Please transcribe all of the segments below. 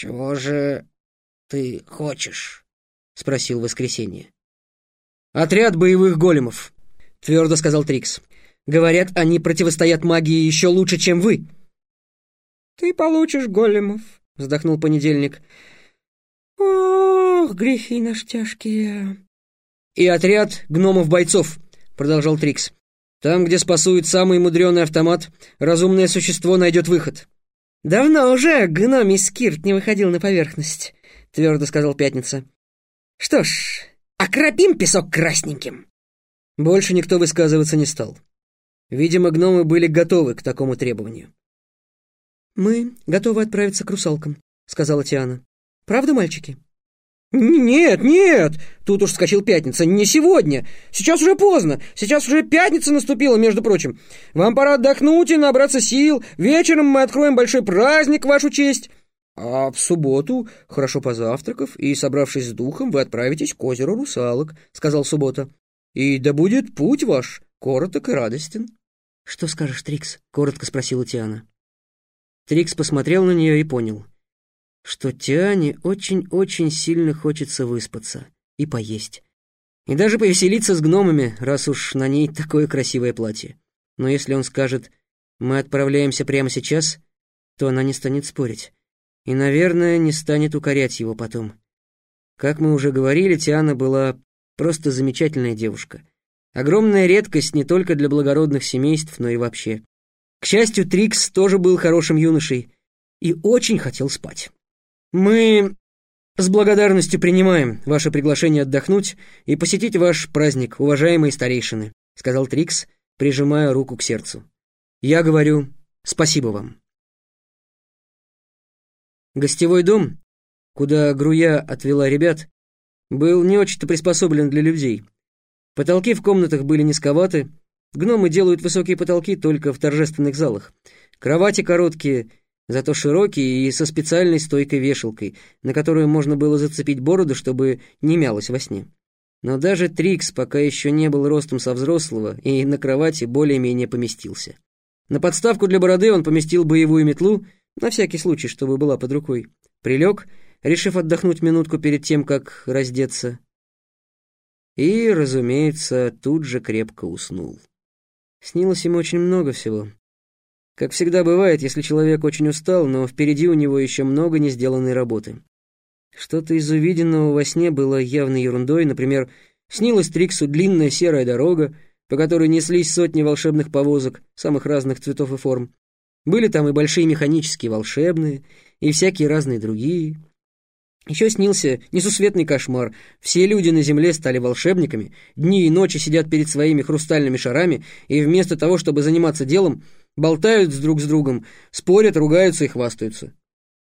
«Чего же ты хочешь?» — спросил Воскресенье. «Отряд боевых големов», — твердо сказал Трикс. «Говорят, они противостоят магии еще лучше, чем вы». «Ты получишь големов», — вздохнул Понедельник. «Ох, грехи наш тяжкие». «И отряд гномов-бойцов», — продолжал Трикс. «Там, где спасует самый мудреный автомат, разумное существо найдет выход». «Давно уже гномий скирт не выходил на поверхность», — твердо сказал Пятница. «Что ж, окропим песок красненьким». Больше никто высказываться не стал. Видимо, гномы были готовы к такому требованию. «Мы готовы отправиться к русалкам», — сказала Тиана. «Правда, мальчики?» «Нет, нет!» — тут уж вскочил Пятница. «Не сегодня! Сейчас уже поздно! Сейчас уже пятница наступила, между прочим! Вам пора отдохнуть и набраться сил! Вечером мы откроем большой праздник вашу честь!» «А в субботу, хорошо позавтракав и собравшись с духом, вы отправитесь к озеру русалок», — сказал Суббота. «И да будет путь ваш короток и радостен». «Что скажешь, Трикс?» — коротко спросила Тиана. Трикс посмотрел на нее и понял что Тиане очень-очень сильно хочется выспаться и поесть. И даже повеселиться с гномами, раз уж на ней такое красивое платье. Но если он скажет «мы отправляемся прямо сейчас», то она не станет спорить. И, наверное, не станет укорять его потом. Как мы уже говорили, Тиана была просто замечательная девушка. Огромная редкость не только для благородных семейств, но и вообще. К счастью, Трикс тоже был хорошим юношей и очень хотел спать. «Мы с благодарностью принимаем ваше приглашение отдохнуть и посетить ваш праздник, уважаемые старейшины», сказал Трикс, прижимая руку к сердцу. «Я говорю спасибо вам». Гостевой дом, куда Груя отвела ребят, был не очень-то приспособлен для людей. Потолки в комнатах были низковаты, гномы делают высокие потолки только в торжественных залах. Кровати короткие зато широкий и со специальной стойкой вешалкой, на которую можно было зацепить бороду, чтобы не мялось во сне. Но даже Трикс пока еще не был ростом со взрослого и на кровати более-менее поместился. На подставку для бороды он поместил боевую метлу, на всякий случай, чтобы была под рукой. Прилег, решив отдохнуть минутку перед тем, как раздеться. И, разумеется, тут же крепко уснул. Снилось ему очень много всего. Как всегда бывает, если человек очень устал, но впереди у него еще много не сделанной работы. Что-то из увиденного во сне было явной ерундой, например, снилась Триксу длинная серая дорога, по которой неслись сотни волшебных повозок самых разных цветов и форм. Были там и большие механические волшебные, и всякие разные другие. Еще снился несусветный кошмар. Все люди на земле стали волшебниками, дни и ночи сидят перед своими хрустальными шарами, и вместо того, чтобы заниматься делом, болтают друг с другом, спорят, ругаются и хвастаются.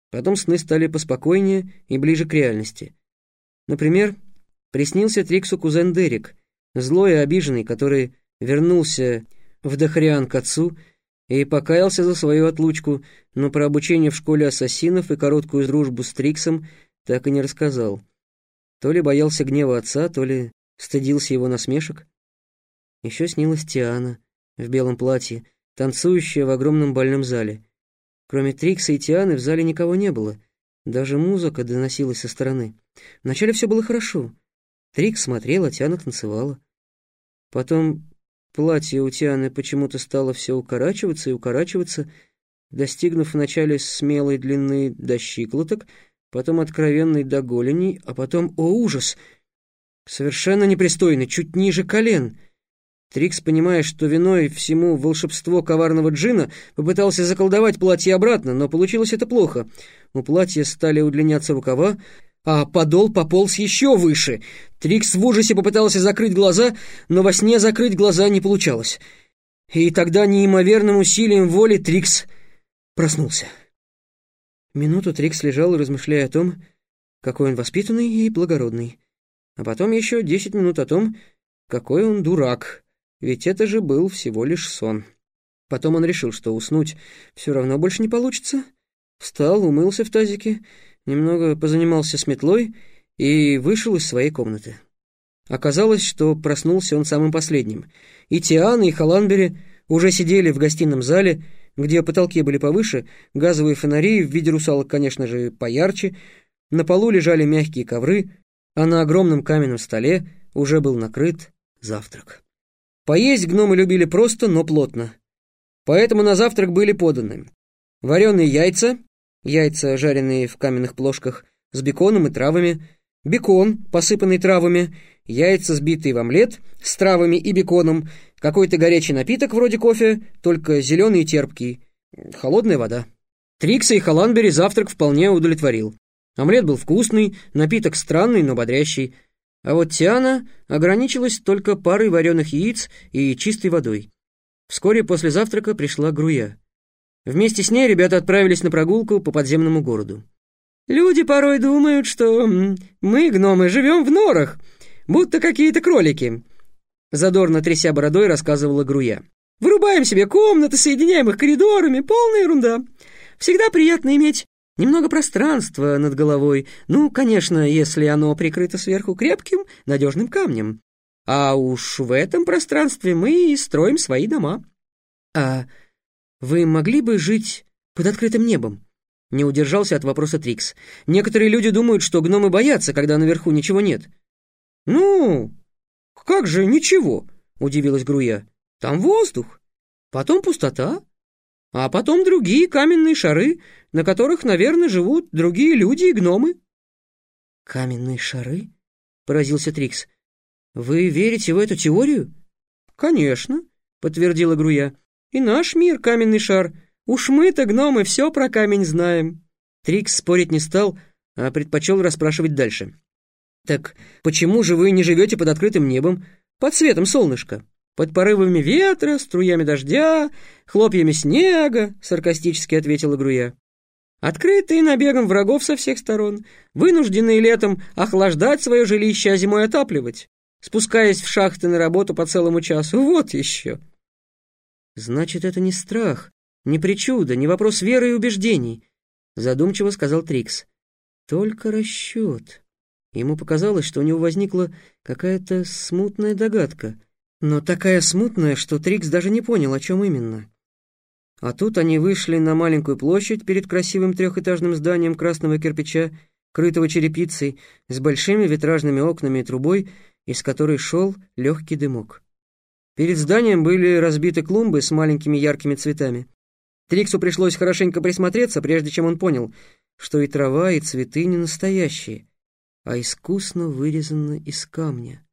Потом сны стали поспокойнее и ближе к реальности. Например, приснился Триксу кузен Дерек, злой и обиженный, который вернулся в Дахриан к отцу и покаялся за свою отлучку, но про обучение в школе ассасинов и короткую дружбу с Триксом так и не рассказал. То ли боялся гнева отца, то ли стыдился его насмешек. Еще снилась Тиана в белом платье, танцующая в огромном бальном зале. Кроме Трикса и Тианы в зале никого не было. Даже музыка доносилась со стороны. Вначале все было хорошо. Трикс смотрел, а Тиана танцевала. Потом платье у Тианы почему-то стало все укорачиваться и укорачиваться, достигнув вначале смелой длины до щиколоток, потом откровенной до голеней, а потом, о ужас, совершенно непристойный, чуть ниже колен — Трикс, понимая, что виной всему волшебство коварного джина, попытался заколдовать платье обратно, но получилось это плохо. У платья стали удлиняться рукава, а подол пополз еще выше. Трикс в ужасе попытался закрыть глаза, но во сне закрыть глаза не получалось. И тогда неимоверным усилием воли Трикс проснулся. Минуту Трикс лежал, размышляя о том, какой он воспитанный и благородный. А потом еще десять минут о том, какой он дурак — ведь это же был всего лишь сон. Потом он решил, что уснуть все равно больше не получится. Встал, умылся в тазике, немного позанимался с метлой и вышел из своей комнаты. Оказалось, что проснулся он самым последним. И Тиана, и Халанбери уже сидели в гостином зале, где потолки были повыше, газовые фонари в виде русалок, конечно же, поярче, на полу лежали мягкие ковры, а на огромном каменном столе уже был накрыт завтрак. Поесть гномы любили просто, но плотно. Поэтому на завтрак были поданы вареные яйца, яйца, жареные в каменных плошках, с беконом и травами, бекон, посыпанный травами, яйца, сбитые в омлет, с травами и беконом, какой-то горячий напиток вроде кофе, только зеленый и терпкий, холодная вода. Трикса и Халанбери завтрак вполне удовлетворил. Омлет был вкусный, напиток странный, но бодрящий. А вот Тиана ограничилась только парой вареных яиц и чистой водой. Вскоре после завтрака пришла Груя. Вместе с ней ребята отправились на прогулку по подземному городу. «Люди порой думают, что мы, гномы, живем в норах, будто какие-то кролики», задорно тряся бородой рассказывала Груя. «Вырубаем себе комнаты, соединяем их коридорами, полная ерунда. Всегда приятно иметь немного пространства над головой, ну, конечно, если оно прикрыто сверху крепким, надежным камнем. А уж в этом пространстве мы и строим свои дома». «А вы могли бы жить под открытым небом?» Не удержался от вопроса Трикс. «Некоторые люди думают, что гномы боятся, когда наверху ничего нет». «Ну, как же ничего?» — удивилась Груя. «Там воздух, потом пустота, а потом другие каменные шары, на которых, наверное, живут другие люди и гномы». «Каменные шары?» — поразился Трикс. «Вы верите в эту теорию?» «Конечно», — подтвердила Груя. «И наш мир — каменный шар». Уж мы-то, гномы, все про камень знаем». Трикс спорить не стал, а предпочел расспрашивать дальше. «Так почему же вы не живете под открытым небом, под светом солнышка? Под порывами ветра, струями дождя, хлопьями снега?» — саркастически ответила Груя. «Открытые набегом врагов со всех сторон, вынужденные летом охлаждать свое жилище, а зимой отапливать, спускаясь в шахты на работу по целому часу. Вот еще!» «Значит, это не страх, «Не причуда, не вопрос веры и убеждений», — задумчиво сказал Трикс. «Только расчет». Ему показалось, что у него возникла какая-то смутная догадка, но такая смутная, что Трикс даже не понял, о чем именно. А тут они вышли на маленькую площадь перед красивым трехэтажным зданием красного кирпича, крытого черепицей, с большими витражными окнами и трубой, из которой шел легкий дымок. Перед зданием были разбиты клумбы с маленькими яркими цветами. Триксу пришлось хорошенько присмотреться, прежде чем он понял, что и трава, и цветы не настоящие, а искусно вырезаны из камня.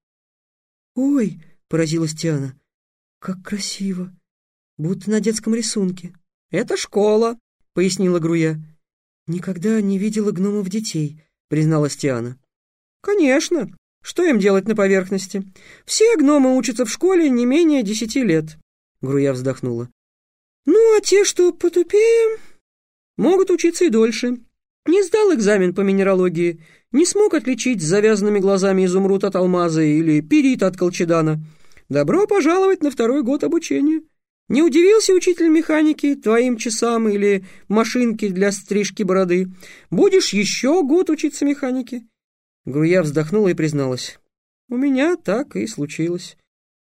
«Ой!» — поразилась Тиана. «Как красиво! Будто на детском рисунке». «Это школа», — пояснила Груя. «Никогда не видела гномов детей», — призналась Тиана. «Конечно. Что им делать на поверхности? Все гномы учатся в школе не менее десяти лет», — Груя вздохнула. Ну, а те, что потупее, могут учиться и дольше. Не сдал экзамен по минералогии, не смог отличить с завязанными глазами изумруд от алмаза или перит от колчедана. Добро пожаловать на второй год обучения. Не удивился учитель механики твоим часам или машинке для стрижки бороды. Будешь еще год учиться механике. Груя вздохнула и призналась. У меня так и случилось.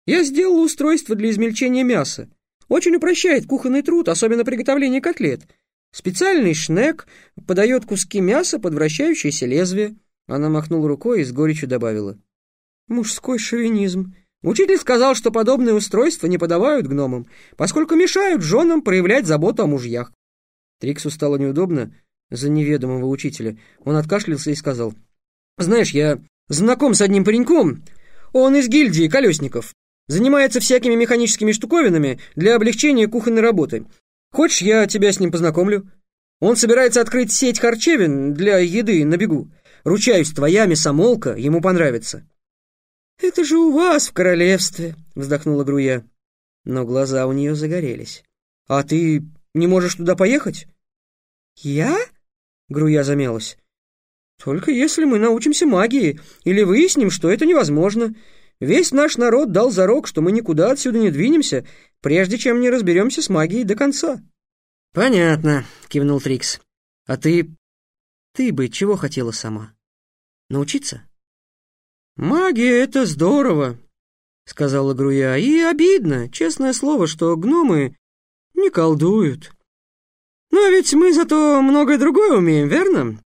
Я сделала устройство для измельчения мяса. Очень упрощает кухонный труд, особенно приготовление котлет. Специальный шнек подает куски мяса под вращающееся лезвие. Она махнула рукой и с горечью добавила. Мужской шовинизм. Учитель сказал, что подобные устройства не подавают гномам, поскольку мешают женам проявлять заботу о мужьях. Триксу стало неудобно за неведомого учителя. Он откашлялся и сказал. «Знаешь, я знаком с одним пареньком. Он из гильдии колесников. Занимается всякими механическими штуковинами для облегчения кухонной работы. Хочешь, я тебя с ним познакомлю? Он собирается открыть сеть харчевин для еды на бегу. Ручаюсь, твоя мясомолка ему понравится». «Это же у вас в королевстве», — вздохнула Груя. Но глаза у нее загорелись. «А ты не можешь туда поехать?» «Я?» — Груя замялась. «Только если мы научимся магии или выясним, что это невозможно. Весь наш народ дал зарок, что мы никуда отсюда не двинемся, прежде чем не разберемся с магией до конца». «Понятно», — кивнул Трикс. «А ты... ты бы чего хотела сама? Научиться?» «Магия — это здорово», — сказала Груя. «И обидно, честное слово, что гномы «Не колдуют. Но ведь мы зато многое другое умеем, верно?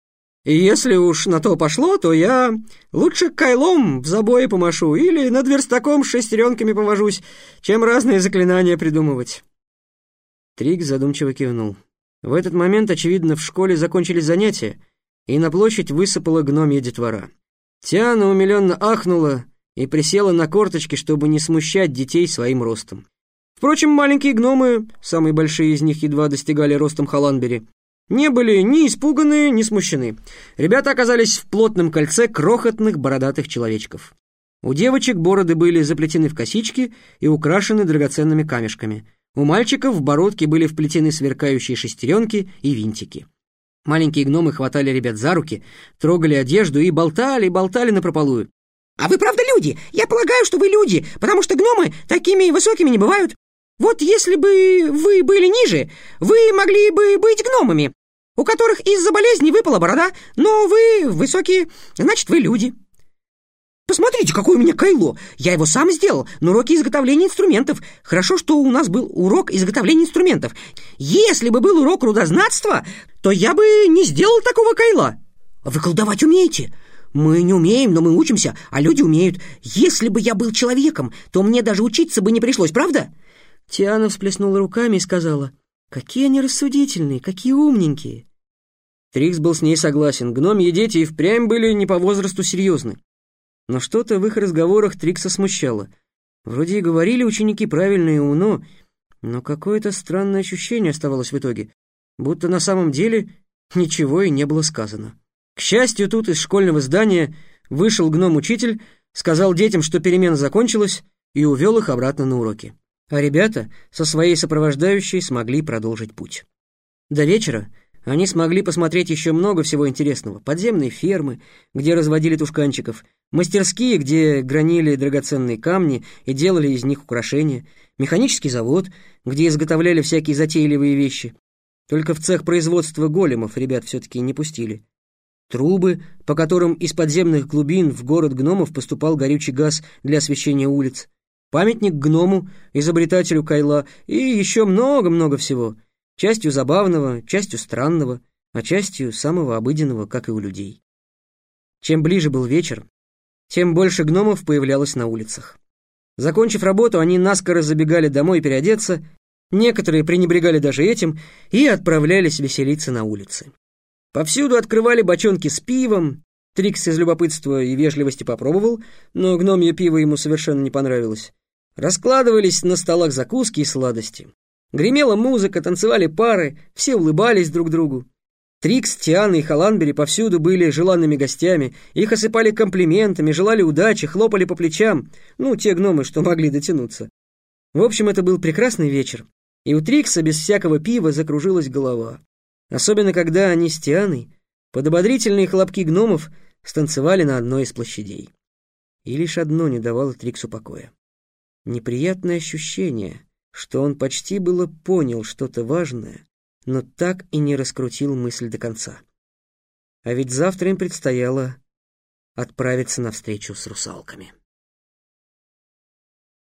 И если уж на то пошло, то я лучше кайлом в забое помашу или над верстаком с шестеренками повожусь, чем разные заклинания придумывать». Трик задумчиво кивнул. В этот момент, очевидно, в школе закончились занятия, и на площадь высыпала гномья детвора. Тиана умиленно ахнула и присела на корточки, чтобы не смущать детей своим ростом. Впрочем, маленькие гномы, самые большие из них едва достигали ростом Халанбери, не были ни испуганы, ни смущены. Ребята оказались в плотном кольце крохотных бородатых человечков. У девочек бороды были заплетены в косички и украшены драгоценными камешками. У мальчиков в бородке были вплетены сверкающие шестеренки и винтики. Маленькие гномы хватали ребят за руки, трогали одежду и болтали, болтали напропалую. «А вы правда люди? Я полагаю, что вы люди, потому что гномы такими высокими не бывают. Вот если бы вы были ниже, вы могли бы быть гномами, у которых из-за болезни выпала борода, но вы высокие, значит, вы люди». Посмотрите, какое у меня кайло! Я его сам сделал на уроке изготовления инструментов. Хорошо, что у нас был урок изготовления инструментов. Если бы был урок рудознатства, то я бы не сделал такого кайла. Вы колдовать умеете? Мы не умеем, но мы учимся, а люди умеют. Если бы я был человеком, то мне даже учиться бы не пришлось, правда?» Тиана всплеснула руками и сказала, «Какие они рассудительные, какие умненькие!» Трикс был с ней согласен. Гномьи дети и впрямь были не по возрасту серьезны. Но что-то в их разговорах Трикса смущало. Вроде и говорили ученики правильно и умно, но какое-то странное ощущение оставалось в итоге, будто на самом деле ничего и не было сказано. К счастью, тут из школьного здания вышел гном-учитель, сказал детям, что перемена закончилась, и увел их обратно на уроки. А ребята со своей сопровождающей смогли продолжить путь. До вечера они смогли посмотреть еще много всего интересного. Подземные фермы, где разводили тушканчиков, мастерские, где гранили драгоценные камни и делали из них украшения, механический завод, где изготовляли всякие затейливые вещи. Только в цех производства големов ребят все-таки не пустили. Трубы, по которым из подземных глубин в город гномов поступал горючий газ для освещения улиц. Памятник гному, изобретателю Кайла и еще много-много всего — частью забавного, частью странного, а частью самого обыденного, как и у людей. Чем ближе был вечер, тем больше гномов появлялось на улицах. Закончив работу, они наскоро забегали домой переодеться, некоторые пренебрегали даже этим и отправлялись веселиться на улице. Повсюду открывали бочонки с пивом, Трикс из любопытства и вежливости попробовал, но гномье пиво ему совершенно не понравилось. Раскладывались на столах закуски и сладости. Гремела музыка, танцевали пары, все улыбались друг другу. Трикс, Тиана и Халанбери повсюду были желанными гостями, их осыпали комплиментами, желали удачи, хлопали по плечам, ну, те гномы, что могли дотянуться. В общем, это был прекрасный вечер, и у Трикса без всякого пива закружилась голова. Особенно, когда они с Тианой под ободрительные хлопки гномов станцевали на одной из площадей. И лишь одно не давало Триксу покоя. Неприятное ощущение — что он почти было понял что-то важное, но так и не раскрутил мысль до конца. А ведь завтра им предстояло отправиться на встречу с русалками.